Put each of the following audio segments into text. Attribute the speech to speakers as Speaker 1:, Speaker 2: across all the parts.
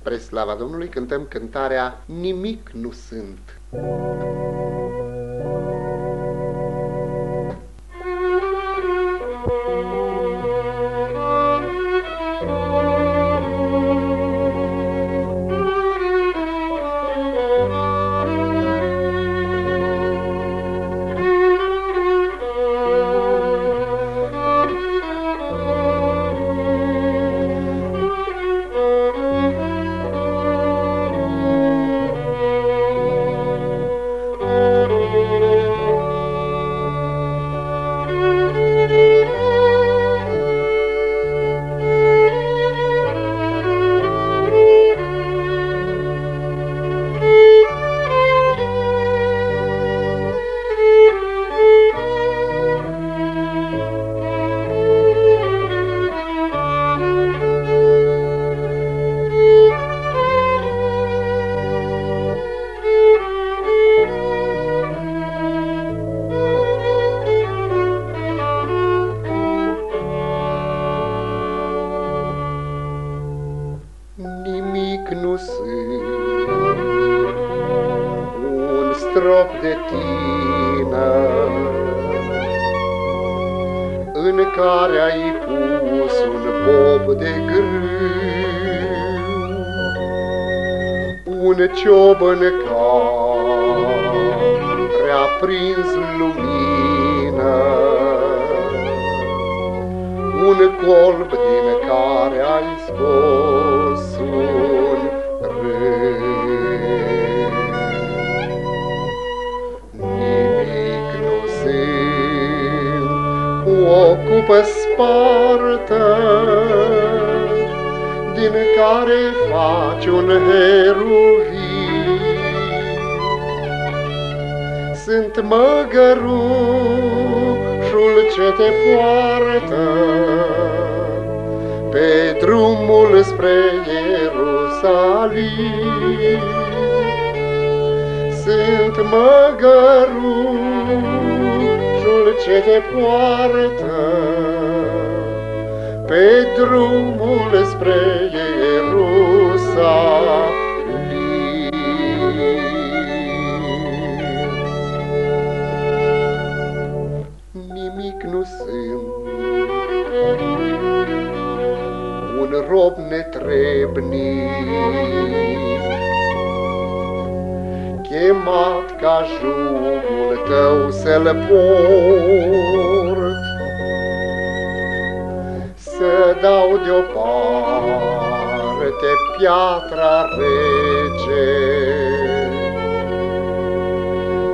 Speaker 1: Spre slava Domnului cântăm cântarea Nimic nu sunt. Nimic nu sunt. Un strop de tine în care ai pus un bob de grâu, un ciobăn care a prins lumină, un colb din care faci un heruvin. Sunt măgărușul ce te poartă pe drumul spre Ierusalim. Sunt măgărușul ce te poartă pe drumul spre nu sunt, un rob netrebnic, chemat ca jugul tău să-l port, să dau deoparte piatra rece,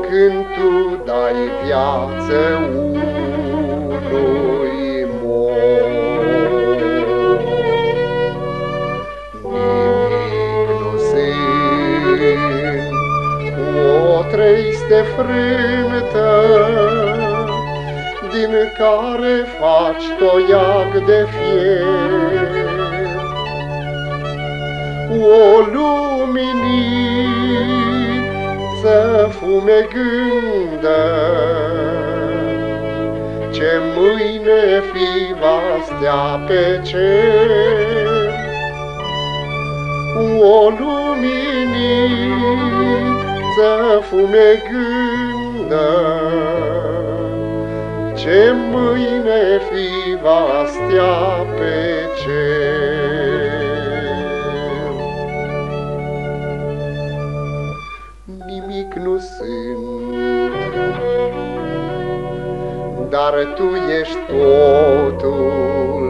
Speaker 1: când tu dai viață unui trăiste frântă, din care faci toiag de fier. O luminiță fumegândă, va stea pe cer. O luminiță fumegândă, ce mâine fi va stea pe cer. Nimic nu sunt, dar tu ești totul.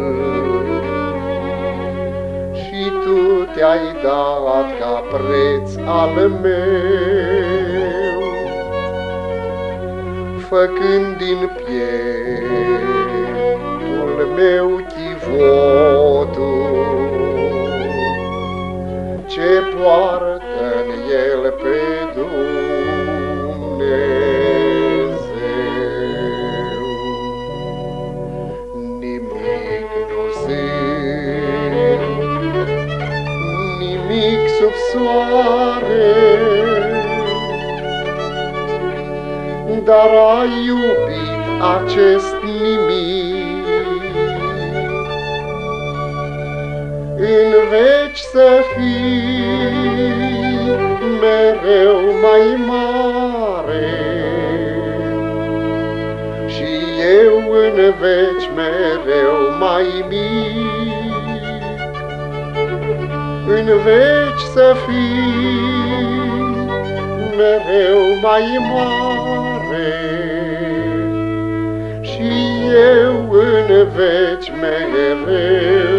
Speaker 1: Și tu te-ai dat ca preț al meu, făcând din pieptul sub soare, dar ai iubit acest nimic. În veci să fii mereu mai mare. Și eu în veci mereu mai mic, în veci să fii mereu mai mare. Și eu în veci mereu